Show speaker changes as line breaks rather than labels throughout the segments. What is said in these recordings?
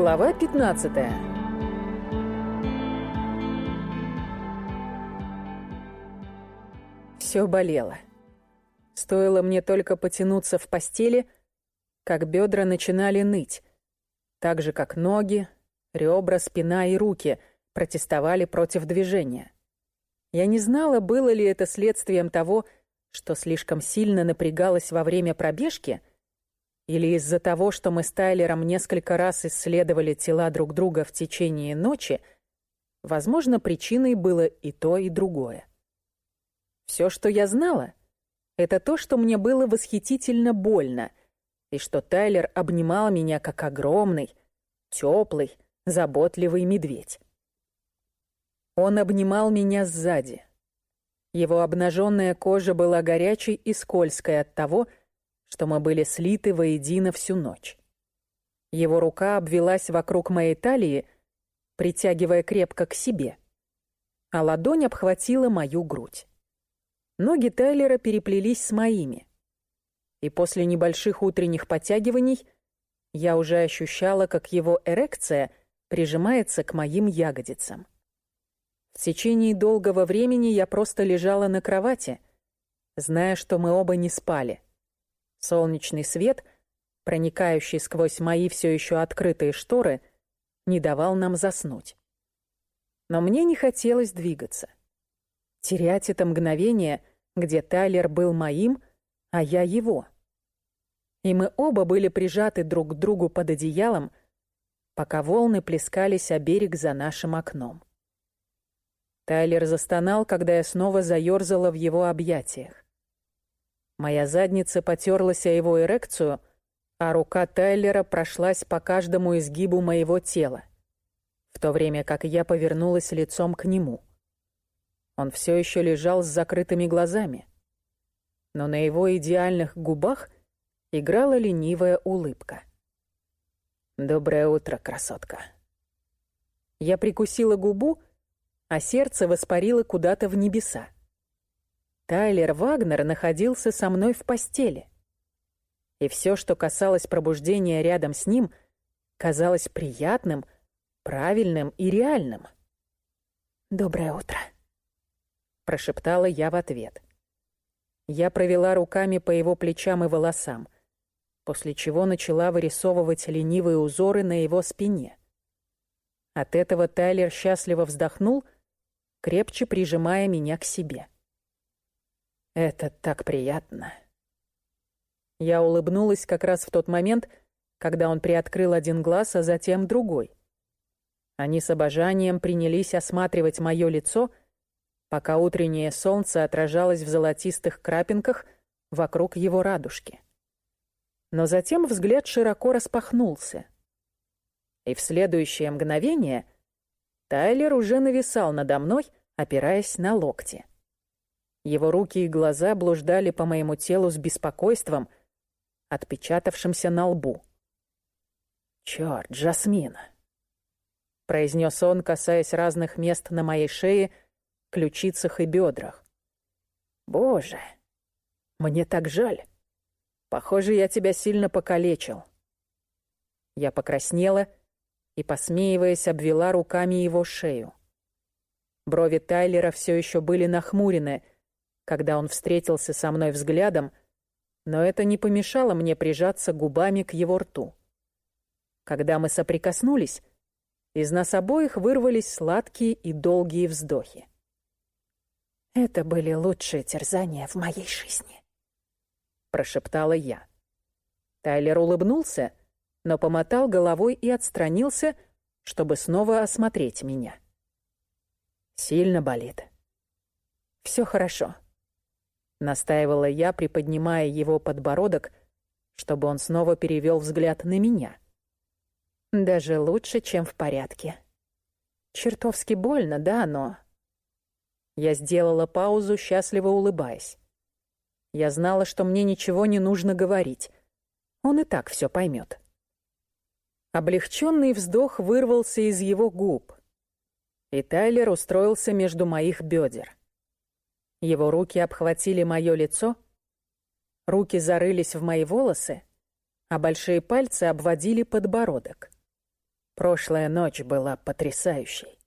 Глава 15 Все болело. Стоило мне только потянуться в постели, как бедра начинали ныть, так же, как ноги, ребра, спина и руки протестовали против движения. Я не знала, было ли это следствием того, что слишком сильно напрягалась во время пробежки, или из-за того, что мы с Тайлером несколько раз исследовали тела друг друга в течение ночи, возможно, причиной было и то, и другое. Все, что я знала, это то, что мне было восхитительно больно, и что Тайлер обнимал меня как огромный, теплый, заботливый медведь. Он обнимал меня сзади. Его обнаженная кожа была горячей и скользкой от того, что мы были слиты воедино всю ночь. Его рука обвелась вокруг моей талии, притягивая крепко к себе, а ладонь обхватила мою грудь. Ноги Тайлера переплелись с моими, и после небольших утренних подтягиваний я уже ощущала, как его эрекция прижимается к моим ягодицам. В течение долгого времени я просто лежала на кровати, зная, что мы оба не спали — Солнечный свет, проникающий сквозь мои все еще открытые шторы, не давал нам заснуть. Но мне не хотелось двигаться. Терять это мгновение, где Тайлер был моим, а я его. И мы оба были прижаты друг к другу под одеялом, пока волны плескались о берег за нашим окном. Тайлер застонал, когда я снова заёрзала в его объятиях. Моя задница потерлась о его эрекцию, а рука Тайлера прошлась по каждому изгибу моего тела, в то время как я повернулась лицом к нему. Он все еще лежал с закрытыми глазами, но на его идеальных губах играла ленивая улыбка. «Доброе утро, красотка». Я прикусила губу, а сердце воспарило куда-то в небеса. Тайлер Вагнер находился со мной в постели. И все, что касалось пробуждения рядом с ним, казалось приятным, правильным и реальным. «Доброе утро», — прошептала я в ответ. Я провела руками по его плечам и волосам, после чего начала вырисовывать ленивые узоры на его спине. От этого Тайлер счастливо вздохнул, крепче прижимая меня к себе. Это так приятно. Я улыбнулась как раз в тот момент, когда он приоткрыл один глаз, а затем другой. Они с обожанием принялись осматривать мое лицо, пока утреннее солнце отражалось в золотистых крапинках вокруг его радужки. Но затем взгляд широко распахнулся. И в следующее мгновение Тайлер уже нависал надо мной, опираясь на локти. Его руки и глаза блуждали по моему телу с беспокойством, отпечатавшимся на лбу. «Чёрт, Джасмин!» — произнес он, касаясь разных мест на моей шее, ключицах и бедрах. «Боже, мне так жаль. Похоже, я тебя сильно покалечил». Я покраснела и, посмеиваясь, обвела руками его шею. Брови Тайлера все еще были нахмурены, когда он встретился со мной взглядом, но это не помешало мне прижаться губами к его рту. Когда мы соприкоснулись, из нас обоих вырвались сладкие и долгие вздохи. «Это были лучшие терзания в моей жизни», — прошептала я. Тайлер улыбнулся, но помотал головой и отстранился, чтобы снова осмотреть меня. «Сильно болит?» «Все хорошо», Настаивала я, приподнимая его подбородок, чтобы он снова перевел взгляд на меня. Даже лучше, чем в порядке. Чертовски больно, да, но... Я сделала паузу, счастливо улыбаясь. Я знала, что мне ничего не нужно говорить. Он и так все поймет. Облегченный вздох вырвался из его губ, и Тайлер устроился между моих бедер. Его руки обхватили мое лицо, руки зарылись в мои волосы, а большие пальцы обводили подбородок. Прошлая ночь была потрясающей.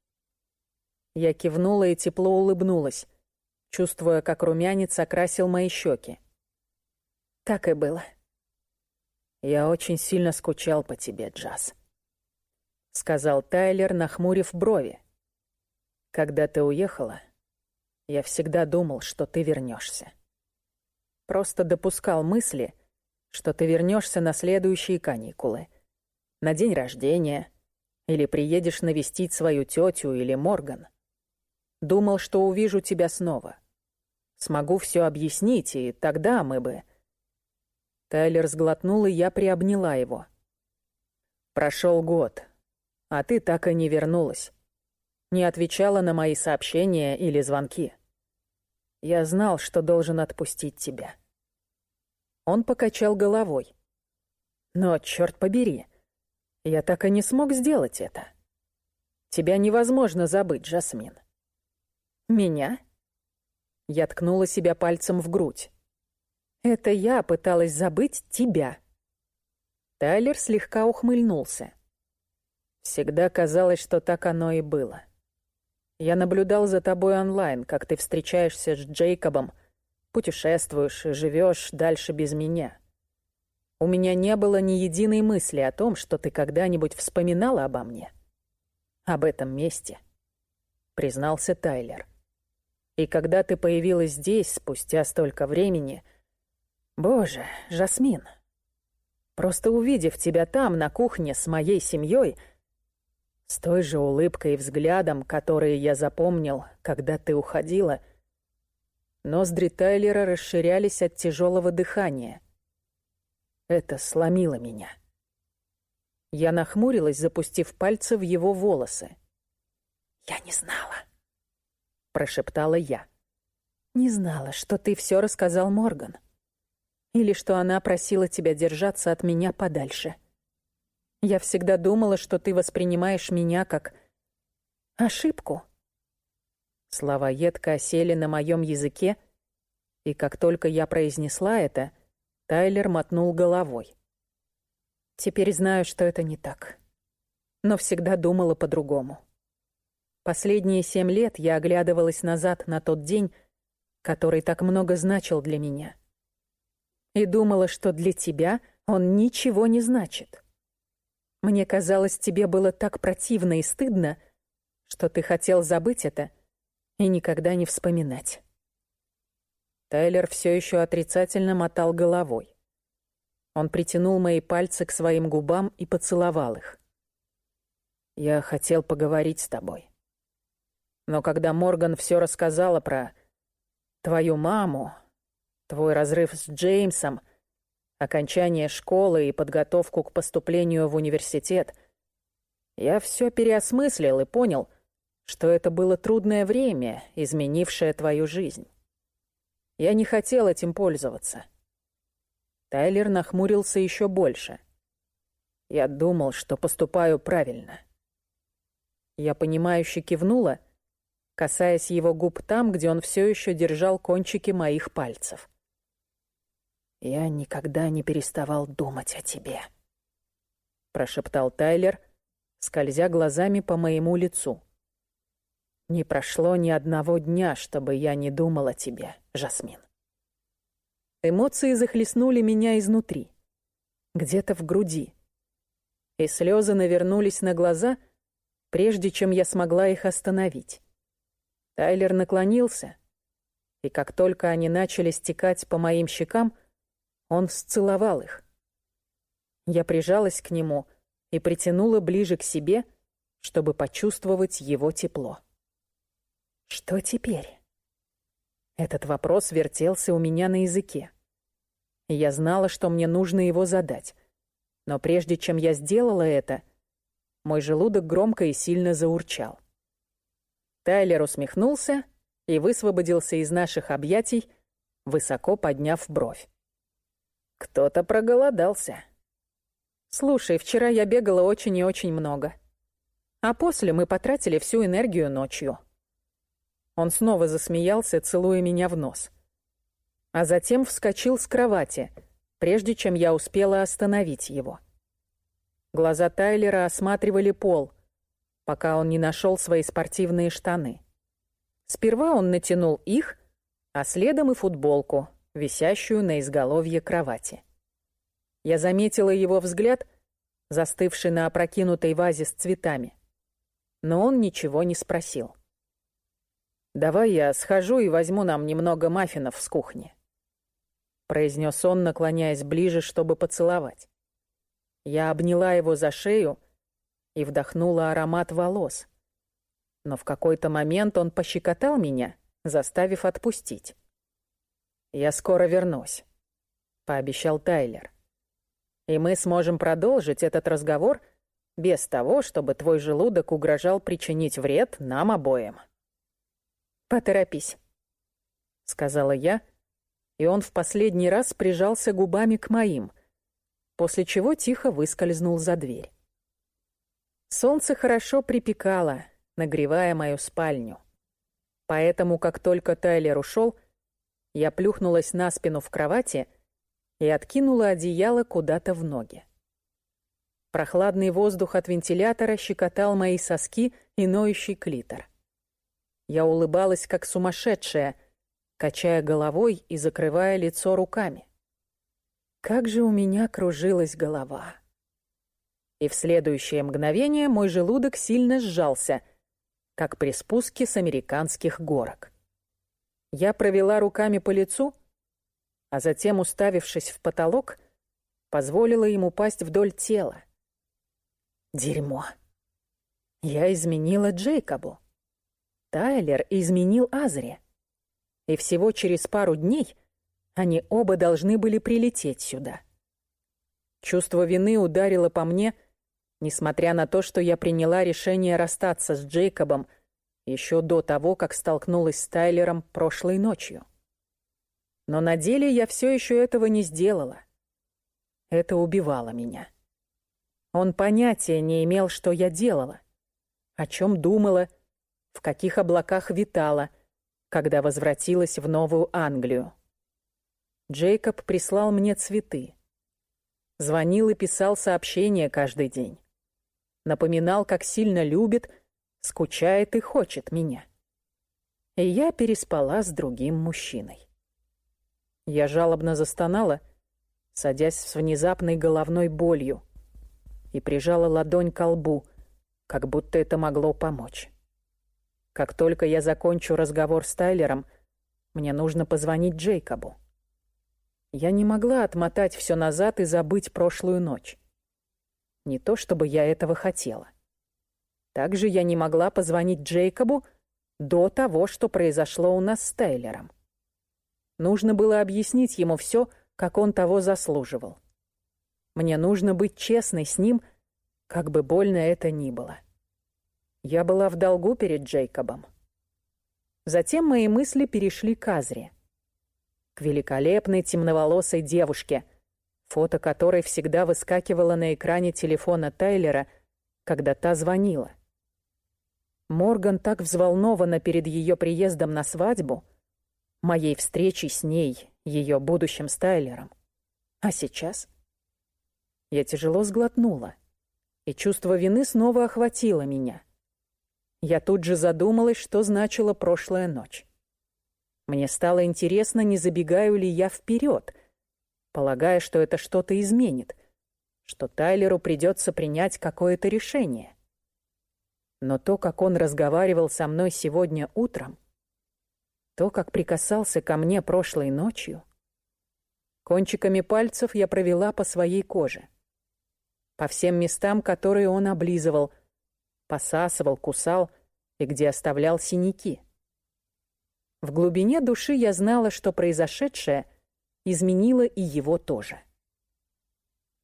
Я кивнула и тепло улыбнулась, чувствуя, как румянец окрасил мои щеки. Так и было. Я очень сильно скучал по тебе, Джаз. Сказал Тайлер, нахмурив брови. Когда ты уехала, я всегда думал, что ты вернешься. Просто допускал мысли, что ты вернешься на следующие каникулы, на день рождения, или приедешь навестить свою тетю или Морган. Думал, что увижу тебя снова. Смогу все объяснить, и тогда мы бы... Тайлер сглотнул, и я приобняла его. Прошел год, а ты так и не вернулась не отвечала на мои сообщения или звонки. Я знал, что должен отпустить тебя. Он покачал головой. Но, черт побери, я так и не смог сделать это. Тебя невозможно забыть, Жасмин. Меня? Я ткнула себя пальцем в грудь. Это я пыталась забыть тебя. Тайлер слегка ухмыльнулся. Всегда казалось, что так оно и было. Я наблюдал за тобой онлайн, как ты встречаешься с Джейкобом, путешествуешь и живешь дальше без меня. У меня не было ни единой мысли о том, что ты когда-нибудь вспоминала обо мне. Об этом месте, признался Тайлер. И когда ты появилась здесь спустя столько времени... Боже, Жасмин, просто увидев тебя там, на кухне, с моей семьей, с той же улыбкой и взглядом, которые я запомнил, когда ты уходила. Ноздри Тайлера расширялись от тяжелого дыхания. Это сломило меня. Я нахмурилась, запустив пальцы в его волосы. «Я не знала», — прошептала я. «Не знала, что ты все рассказал Морган. Или что она просила тебя держаться от меня подальше». Я всегда думала, что ты воспринимаешь меня как ошибку. Слова едко осели на моем языке, и как только я произнесла это, Тайлер мотнул головой. Теперь знаю, что это не так. Но всегда думала по-другому. Последние семь лет я оглядывалась назад на тот день, который так много значил для меня. И думала, что для тебя он ничего не значит. Мне казалось, тебе было так противно и стыдно, что ты хотел забыть это и никогда не вспоминать. Тайлер все еще отрицательно мотал головой. Он притянул мои пальцы к своим губам и поцеловал их. «Я хотел поговорить с тобой. Но когда Морган все рассказала про твою маму, твой разрыв с Джеймсом — окончание школы и подготовку к поступлению в университет, я все переосмыслил и понял, что это было трудное время, изменившее твою жизнь. Я не хотел этим пользоваться. Тайлер нахмурился еще больше. Я думал, что поступаю правильно. Я понимающе кивнула, касаясь его губ там, где он все еще держал кончики моих пальцев. «Я никогда не переставал думать о тебе», — прошептал Тайлер, скользя глазами по моему лицу. «Не прошло ни одного дня, чтобы я не думал о тебе, Жасмин». Эмоции захлестнули меня изнутри, где-то в груди, и слезы навернулись на глаза, прежде чем я смогла их остановить. Тайлер наклонился, и как только они начали стекать по моим щекам, он сцеловал их. Я прижалась к нему и притянула ближе к себе, чтобы почувствовать его тепло. Что теперь? Этот вопрос вертелся у меня на языке. Я знала, что мне нужно его задать. Но прежде чем я сделала это, мой желудок громко и сильно заурчал. Тайлер усмехнулся и высвободился из наших объятий, высоко подняв бровь. Кто-то проголодался. Слушай, вчера я бегала очень и очень много. А после мы потратили всю энергию ночью. Он снова засмеялся, целуя меня в нос. А затем вскочил с кровати, прежде чем я успела остановить его. Глаза Тайлера осматривали пол, пока он не нашел свои спортивные штаны. Сперва он натянул их, а следом и футболку, висящую на изголовье кровати. Я заметила его взгляд, застывший на опрокинутой вазе с цветами. Но он ничего не спросил. «Давай я схожу и возьму нам немного маффинов с кухни», — произнес он, наклоняясь ближе, чтобы поцеловать. Я обняла его за шею и вдохнула аромат волос. Но в какой-то момент он пощекотал меня, заставив отпустить. «Я скоро вернусь», — пообещал Тайлер. «И мы сможем продолжить этот разговор без того, чтобы твой желудок угрожал причинить вред нам обоим».
«Поторопись», — сказала я, и он в последний раз прижался губами к моим, после чего тихо выскользнул за дверь. Солнце хорошо припекало, нагревая мою спальню. Поэтому, как только Тайлер ушел, я плюхнулась на спину в кровати и откинула одеяло куда-то в ноги. Прохладный воздух от вентилятора щекотал мои соски и ноющий клитор. Я улыбалась, как сумасшедшая, качая головой и закрывая лицо руками. Как же у меня кружилась голова. И в следующее мгновение мой желудок сильно сжался, как при спуске с американских горок. Я провела руками по лицу, а затем, уставившись в потолок, позволила ему пасть вдоль тела. Дерьмо. Я изменила Джейкобу. Тайлер изменил Азре. И всего через пару дней они оба должны были прилететь сюда. Чувство вины ударило по мне, несмотря на то, что я приняла решение расстаться с Джейкобом еще до того, как столкнулась с Тайлером прошлой ночью. Но на деле я все еще этого не сделала. Это убивало меня. Он понятия не имел, что я делала, о чем думала, в каких облаках витала, когда возвратилась в Новую Англию. Джейкоб прислал мне цветы. Звонил и писал сообщения каждый день. Напоминал, как сильно любит, скучает и хочет меня. И я переспала с другим мужчиной. Я жалобно застонала, садясь с внезапной головной болью, и прижала ладонь к лбу, как будто это могло помочь. Как только я закончу разговор с Тайлером, мне нужно позвонить Джейкобу. Я не могла отмотать все назад и забыть прошлую ночь. Не то чтобы я этого хотела. Также я не могла позвонить Джейкобу до того, что произошло у нас с Тайлером. Нужно было объяснить ему все, как он того заслуживал. Мне нужно быть честной с ним, как бы больно это ни было. Я была в долгу перед Джейкобом. Затем мои мысли перешли к Азре. К великолепной темноволосой девушке, фото которой всегда выскакивало на экране телефона Тайлера, когда та звонила. Морган так взволнована перед ее приездом на свадьбу, моей встречей с ней, ее будущим Стайлером. А сейчас? Я тяжело сглотнула, и чувство вины снова охватило меня — я тут же задумалась, что значила прошлая ночь. Мне стало интересно, не забегаю ли я вперед, полагая, что это что-то изменит, что Тайлеру придется принять какое-то решение. Но то, как он разговаривал со мной сегодня утром, то, как прикасался ко мне прошлой ночью, кончиками пальцев я провела по своей коже, по всем местам, которые он облизывал — посасывал, кусал и где оставлял синяки. В глубине души я знала, что произошедшее изменило и его тоже.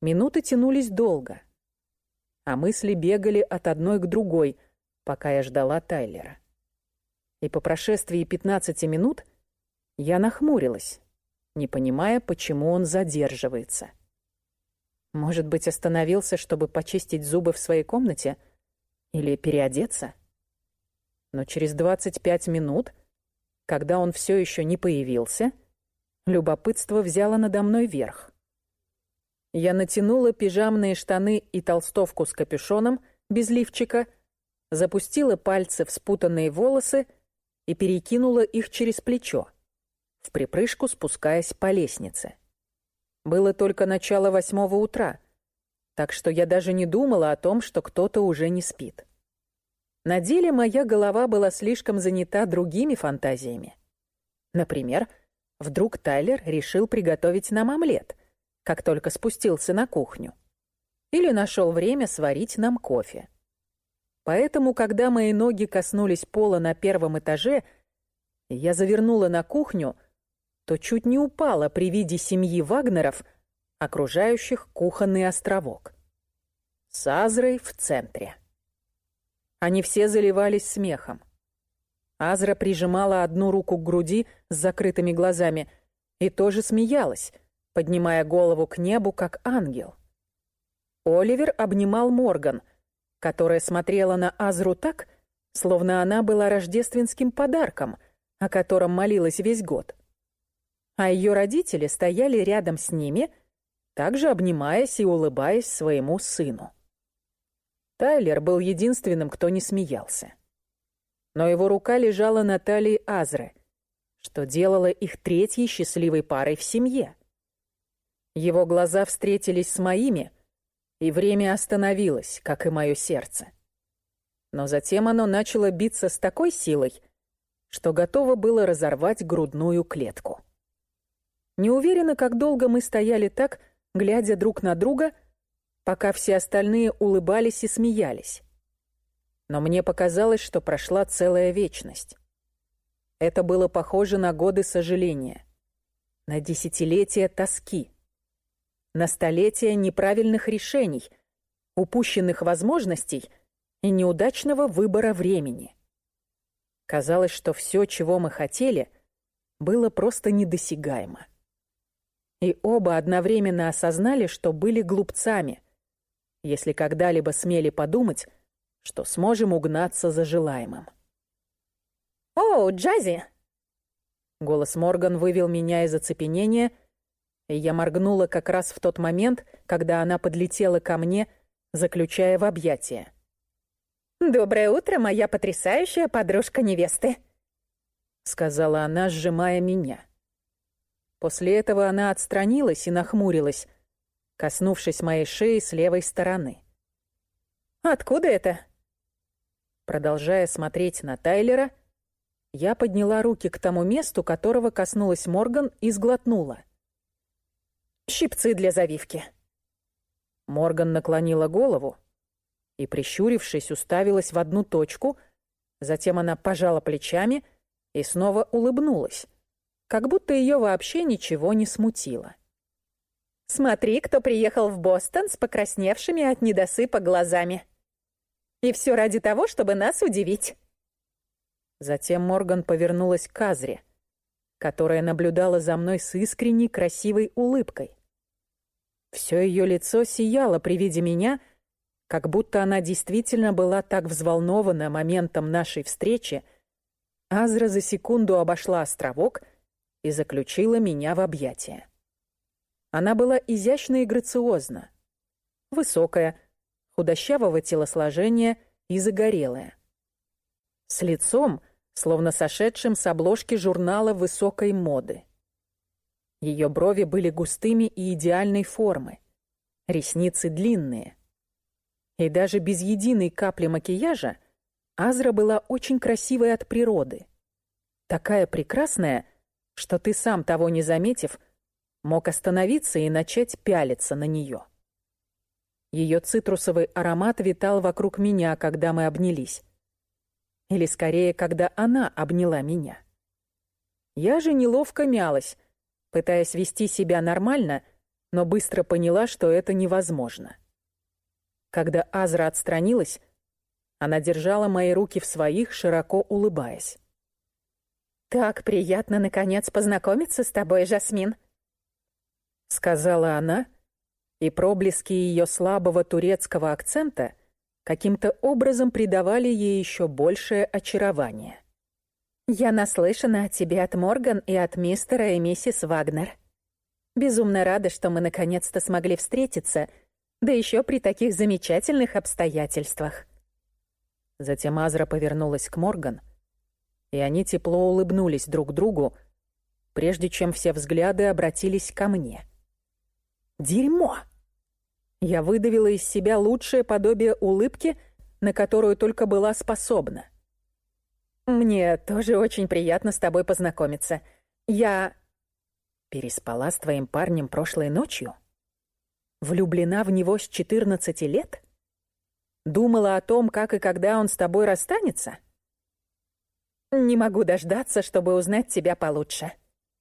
Минуты тянулись долго, а мысли бегали от одной к другой, пока я ждала Тайлера. И по прошествии 15 минут я нахмурилась, не понимая, почему он задерживается. Может быть, остановился, чтобы почистить зубы в своей комнате — или переодеться? Но через 25 минут, когда он все еще не появился, любопытство взяло надо мной верх.
Я натянула пижамные штаны и толстовку с капюшоном без лифчика, запустила пальцы в спутанные волосы и перекинула их через плечо, в припрыжку спускаясь по лестнице. Было только начало восьмого утра, так что я даже не думала о том, что кто-то уже не спит. На деле моя голова была слишком занята другими фантазиями. Например, вдруг Тайлер решил приготовить нам омлет, как только спустился на кухню. Или нашел время сварить нам кофе. Поэтому, когда мои ноги коснулись пола на первом этаже, я завернула на кухню, то чуть не упала при виде семьи Вагнеров, окружающих кухонный островок. С Азрой в центре. Они все заливались смехом. Азра прижимала одну руку к груди с закрытыми глазами и тоже смеялась, поднимая голову к небу, как ангел. Оливер обнимал Морган, которая смотрела на Азру так, словно она была рождественским подарком, о котором молилась весь год. А ее родители стояли рядом с ними, также обнимаясь и улыбаясь своему сыну. Тайлер был единственным, кто не смеялся. Но его рука лежала на талии Азры, что делало их третьей счастливой парой в семье. Его глаза встретились с моими, и время остановилось, как и мое сердце. Но затем оно начало биться с такой силой, что готово было разорвать грудную клетку. Не уверена, как долго мы стояли так, глядя друг на друга — пока все остальные улыбались и смеялись. Но мне показалось, что прошла целая вечность. Это было похоже на годы сожаления, на десятилетия тоски, на столетия неправильных решений, упущенных возможностей и неудачного выбора времени. Казалось, что все, чего мы хотели, было просто недосягаемо. И оба одновременно осознали, что были глупцами — если когда-либо смели подумать, что сможем угнаться за желаемым.
«О, Джази!»
Голос Морган вывел меня из оцепенения, я моргнула как раз в тот момент, когда она подлетела ко мне, заключая в объятия.
«Доброе утро, моя потрясающая подружка невесты!»
Сказала она, сжимая меня. После этого она отстранилась и нахмурилась, коснувшись моей шеи с левой стороны.
«Откуда это?»
Продолжая смотреть на Тайлера, я подняла руки к тому месту, которого коснулась Морган, и сглотнула.
«Щипцы для завивки».
Морган наклонила голову и, прищурившись, уставилась в одну точку, затем она пожала плечами и снова улыбнулась, как будто ее вообще ничего не смутило.
Смотри, кто приехал в Бостон с покрасневшими от недосыпа глазами. И все ради того, чтобы нас удивить.
Затем Морган повернулась к Казре, которая наблюдала за мной с искренней красивой улыбкой. Все ее лицо сияло при виде меня, как будто она действительно была так взволнована моментом нашей встречи. Азра за секунду обошла островок и заключила меня в объятия. Она была изящна и грациозна. Высокая, худощавого телосложения и загорелая. С лицом, словно сошедшим с обложки журнала высокой моды. Ее брови были густыми и идеальной формы, ресницы длинные. И даже без единой капли макияжа Азра была очень красивой от природы. Такая прекрасная, что ты сам того не заметив, мог остановиться и начать пялиться на нее. Ее цитрусовый аромат витал вокруг меня, когда мы обнялись. Или скорее, когда она обняла меня. Я же неловко мялась, пытаясь вести себя нормально, но быстро поняла, что это невозможно. Когда Азра отстранилась, она держала мои руки в своих, широко улыбаясь.
«Так приятно, наконец, познакомиться с тобой, Жасмин», —
сказала она, и проблески ее слабого турецкого акцента каким-то образом придавали ей еще большее очарование.
«Я наслышана о тебе от Морган и от мистера и миссис Вагнер.
Безумно рада, что мы наконец-то смогли встретиться, да еще при таких замечательных обстоятельствах».
Затем Азра повернулась к Морган, и они тепло улыбнулись друг другу, прежде чем все взгляды обратились ко мне. «Дерьмо!» Я выдавила из себя лучшее подобие улыбки, на которую только была способна.
«Мне тоже очень приятно с тобой познакомиться. Я...»
«Переспала с твоим парнем прошлой ночью? Влюблена в него с 14 лет? Думала о том, как и когда он с тобой расстанется?»
«Не могу дождаться, чтобы узнать тебя получше»,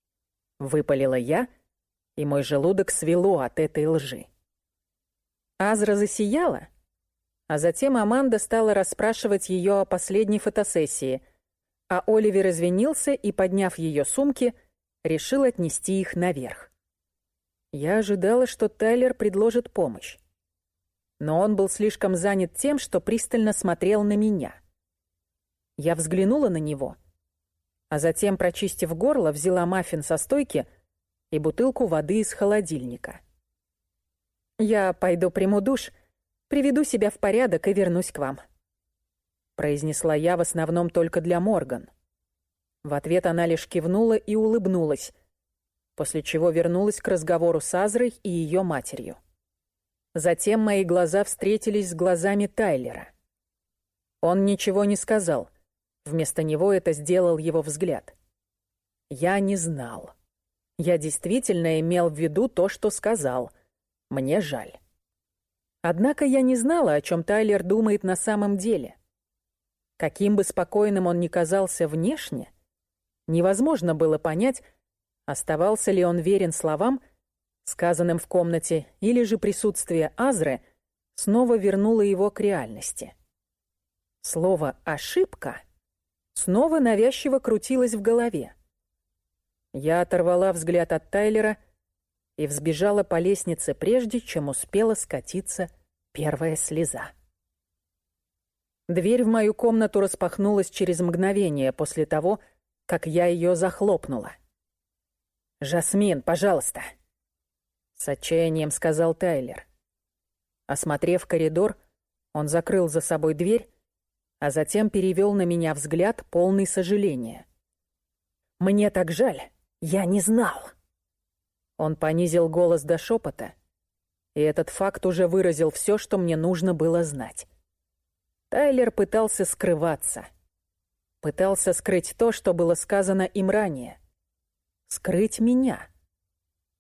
—
выпалила я, и мой желудок свело от этой лжи. Азра засияла, а затем Аманда стала расспрашивать ее о последней фотосессии, а Оливер извинился и, подняв ее сумки, решил отнести их наверх. Я ожидала, что Тайлер предложит помощь. Но он был слишком занят тем, что пристально смотрел на меня. Я взглянула на него, а затем, прочистив горло, взяла маффин со стойки и бутылку воды из холодильника.
«Я пойду приму душ, приведу себя в порядок и вернусь к вам»,
произнесла я в основном только для Морган. В ответ она лишь кивнула и улыбнулась, после чего вернулась к разговору с Азрой и ее матерью. Затем мои глаза встретились с глазами Тайлера. Он ничего не сказал. Вместо него это сделал его взгляд. Я не знал. Я действительно имел в виду то, что сказал — мне жаль. Однако я не знала, о чем Тайлер думает на самом деле. Каким бы спокойным он ни казался внешне, невозможно было понять, оставался ли он верен словам, сказанным в комнате, или же присутствие Азры снова вернуло его к реальности. Слово «ошибка» снова навязчиво крутилось в голове. Я оторвала взгляд от Тайлера и взбежала по лестнице прежде, чем успела скатиться первая слеза. Дверь в мою комнату распахнулась через мгновение после того, как я ее захлопнула. «Жасмин, пожалуйста!» С отчаянием сказал Тайлер. Осмотрев коридор, он закрыл за собой дверь, а затем перевел на меня взгляд, полный сожаления. «Мне так жаль, я не знал!» Он понизил голос до шепота, и этот факт уже выразил все, что мне нужно было знать. Тайлер пытался скрываться. Пытался скрыть то, что было сказано им ранее. Скрыть меня.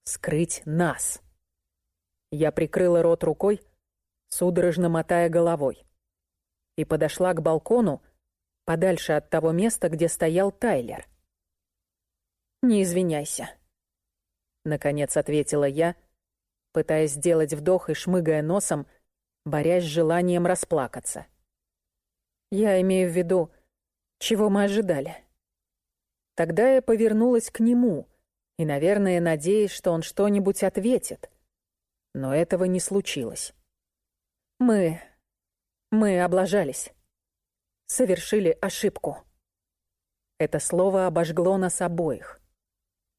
Скрыть нас. Я прикрыла рот рукой, судорожно мотая головой, и подошла к балкону, подальше от того места, где стоял Тайлер. «Не извиняйся», Наконец ответила я, пытаясь сделать вдох и шмыгая носом, борясь с желанием расплакаться. Я имею в виду, чего мы ожидали. Тогда я повернулась к нему и, наверное, надеясь, что он что-нибудь ответит. Но этого не случилось. Мы... мы облажались. Совершили ошибку. Это слово обожгло нас обоих.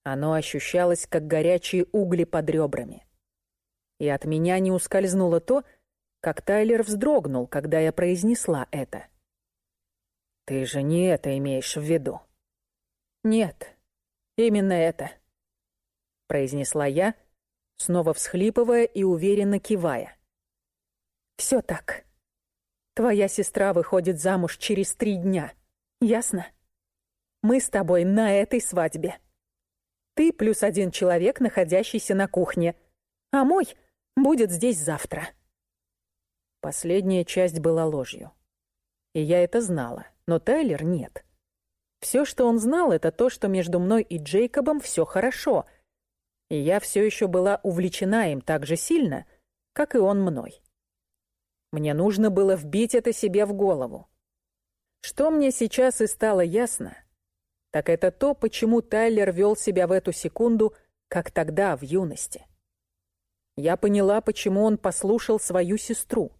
Оно ощущалось, как горячие угли под ребрами. И от меня не ускользнуло то, как Тайлер вздрогнул, когда я произнесла это. «Ты же не это имеешь в виду?» «Нет, именно это», — произнесла я, снова всхлипывая и уверенно кивая. «Все так. Твоя сестра выходит замуж через три дня, ясно? Мы с тобой на этой свадьбе». Ты плюс один человек, находящийся на кухне. А мой будет здесь завтра. Последняя часть была ложью. И я это знала, но Тайлер нет. Все, что он знал, это то, что между мной и Джейкобом все хорошо. И я все еще была увлечена им так же сильно, как и он мной. Мне нужно было вбить это себе в голову. Что мне сейчас и стало ясно — так это то, почему Тайлер вел себя в эту секунду, как тогда, в юности. Я поняла, почему он послушал свою сестру.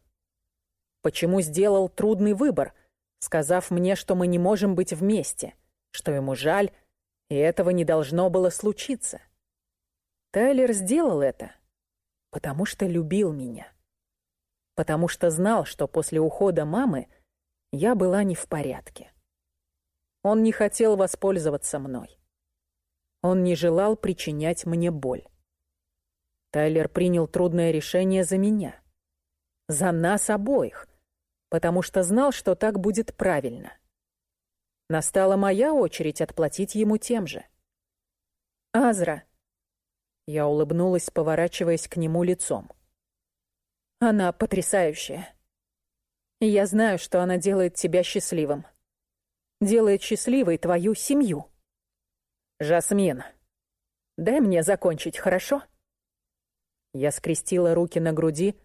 Почему сделал трудный выбор, сказав мне, что мы не можем быть вместе, что ему жаль, и этого не должно было случиться.
Тайлер сделал это, потому что любил меня. Потому что знал, что после ухода мамы я была не в порядке. Он не хотел воспользоваться мной. Он не желал причинять мне боль. Тайлер принял трудное решение за меня. За нас обоих, потому что знал, что так будет правильно. Настала моя очередь отплатить ему тем же. «Азра», я улыбнулась, поворачиваясь к нему лицом. Она потрясающая. Я знаю, что она делает тебя счастливым. Делает счастливой твою семью. Жасмин, дай мне закончить, хорошо? Я скрестила руки на груди,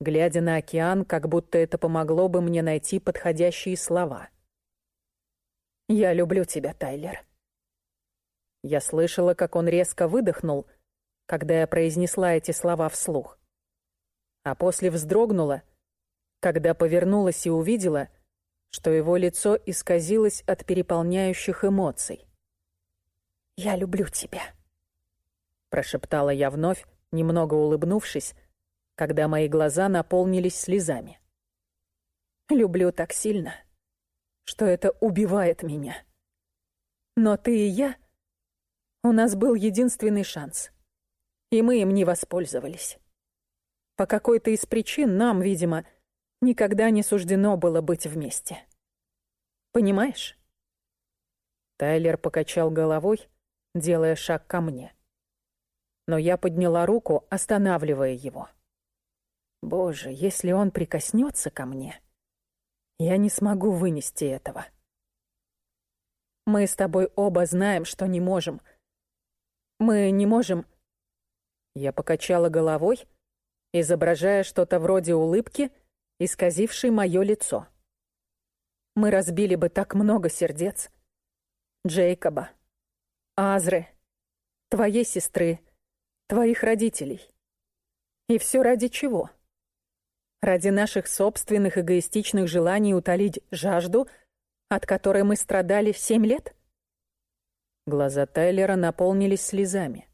глядя на океан, как будто это помогло бы мне найти подходящие слова. «Я люблю тебя, Тайлер». Я слышала, как он резко выдохнул — когда я произнесла эти слова вслух. А после вздрогнула, когда повернулась и увидела, что его лицо исказилось от переполняющих эмоций. «Я люблю тебя», — прошептала я вновь, немного улыбнувшись, когда мои глаза наполнились слезами. «Люблю так сильно, что это убивает меня. Но ты и я... У нас был единственный шанс — и мы им не воспользовались. По какой-то из причин нам, видимо, никогда не суждено было быть вместе. Понимаешь? Тайлер покачал головой, делая шаг ко мне. Но я подняла руку, останавливая его. Боже, если он прикоснется ко мне, я не смогу вынести этого. Мы с тобой оба знаем, что не можем. Мы не можем я покачала головой, изображая что-то вроде улыбки, исказившей мое лицо. Мы разбили бы так много сердец. Джейкоба, Азры, твоей сестры, твоих родителей. И все ради чего? Ради наших собственных эгоистичных желаний утолить жажду, от которой мы страдали семь лет? Глаза Тайлера наполнились слезами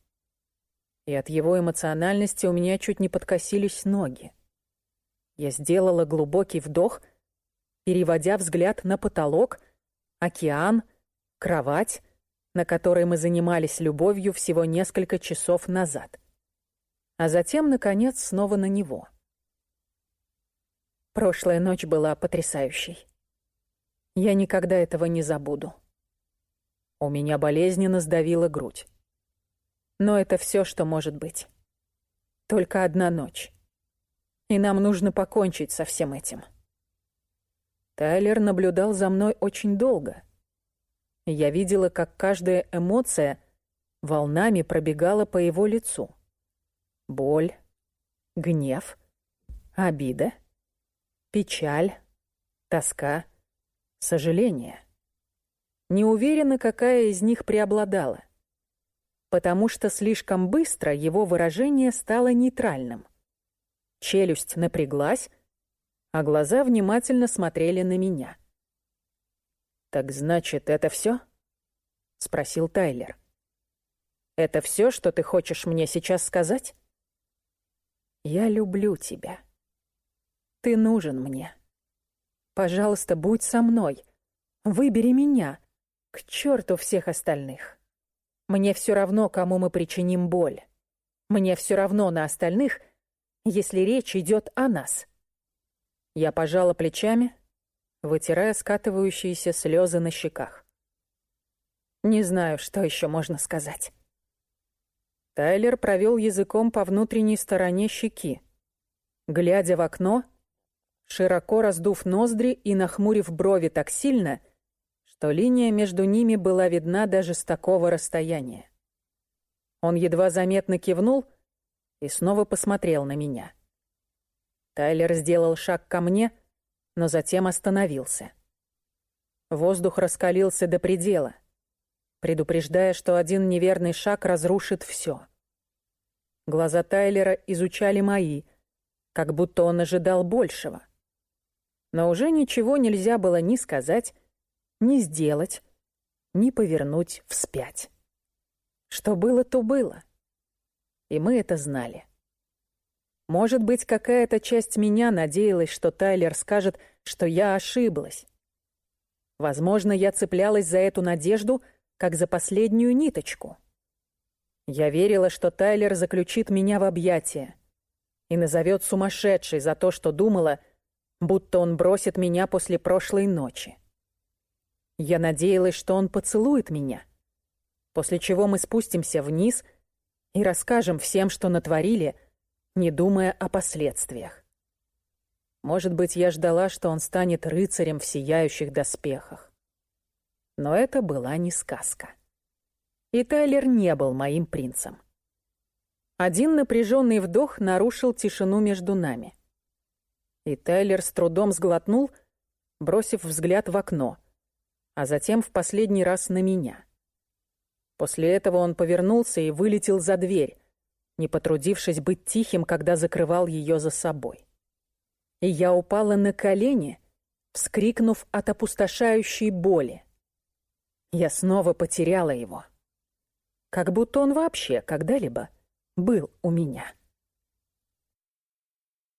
и от его эмоциональности у меня чуть не подкосились ноги. Я сделала глубокий вдох, переводя взгляд на потолок, океан, кровать, на которой мы занимались любовью всего несколько часов назад. А затем, наконец, снова на него. Прошлая ночь была потрясающей. Я никогда этого не забуду. У меня болезненно сдавила грудь. Но это все, что может быть. Только одна ночь. И нам нужно покончить со всем этим. Тайлер наблюдал за мной очень долго. Я видела, как каждая эмоция волнами пробегала по его лицу. Боль, гнев, обида, печаль, тоска, сожаление. Не уверена, какая из них преобладала — потому что слишком быстро его выражение стало нейтральным. Челюсть напряглась, а глаза внимательно смотрели на меня. «Так значит, это все? спросил Тайлер. «Это все, что ты хочешь мне сейчас сказать?» «Я люблю тебя. Ты нужен мне. Пожалуйста, будь со мной. Выбери меня. К черту всех остальных». Мне все равно, кому мы причиним боль. Мне все равно на остальных, если речь идет о нас. Я пожала плечами, вытирая скатывающиеся слезы на щеках. Не знаю, что еще можно сказать. Тайлер провел языком по внутренней стороне щеки, глядя в окно, широко раздув ноздри и нахмурив брови так сильно, что линия между ними была видна даже с такого расстояния. Он едва заметно кивнул и снова посмотрел на меня. Тайлер сделал шаг ко мне, но затем остановился. Воздух раскалился до предела, предупреждая, что один неверный шаг разрушит все. Глаза Тайлера изучали мои, как будто он ожидал большего. Но уже ничего нельзя было ни сказать, ни сделать, ни повернуть вспять. Что было, то было. И мы это знали. Может быть, какая-то часть меня надеялась, что Тайлер скажет, что я ошиблась. Возможно, я цеплялась за эту надежду, как за последнюю ниточку. Я верила, что Тайлер заключит меня в объятия и назовет сумасшедшей за то, что думала, будто он бросит меня после прошлой ночи. Я надеялась, что он поцелует меня, после чего мы спустимся вниз и расскажем всем, что натворили, не думая о последствиях. Может быть, я ждала, что он станет рыцарем в сияющих доспехах. Но это была не сказка. И Тайлер не был моим принцем. Один напряженный вдох нарушил тишину между нами. И Тайлер с трудом сглотнул, бросив взгляд в окно, а затем в последний раз на меня. После этого он повернулся и вылетел за дверь, не потрудившись быть тихим, когда закрывал ее за собой. И я упала на колени, вскрикнув от опустошающей боли. Я снова потеряла его. Как будто он вообще когда-либо был у меня.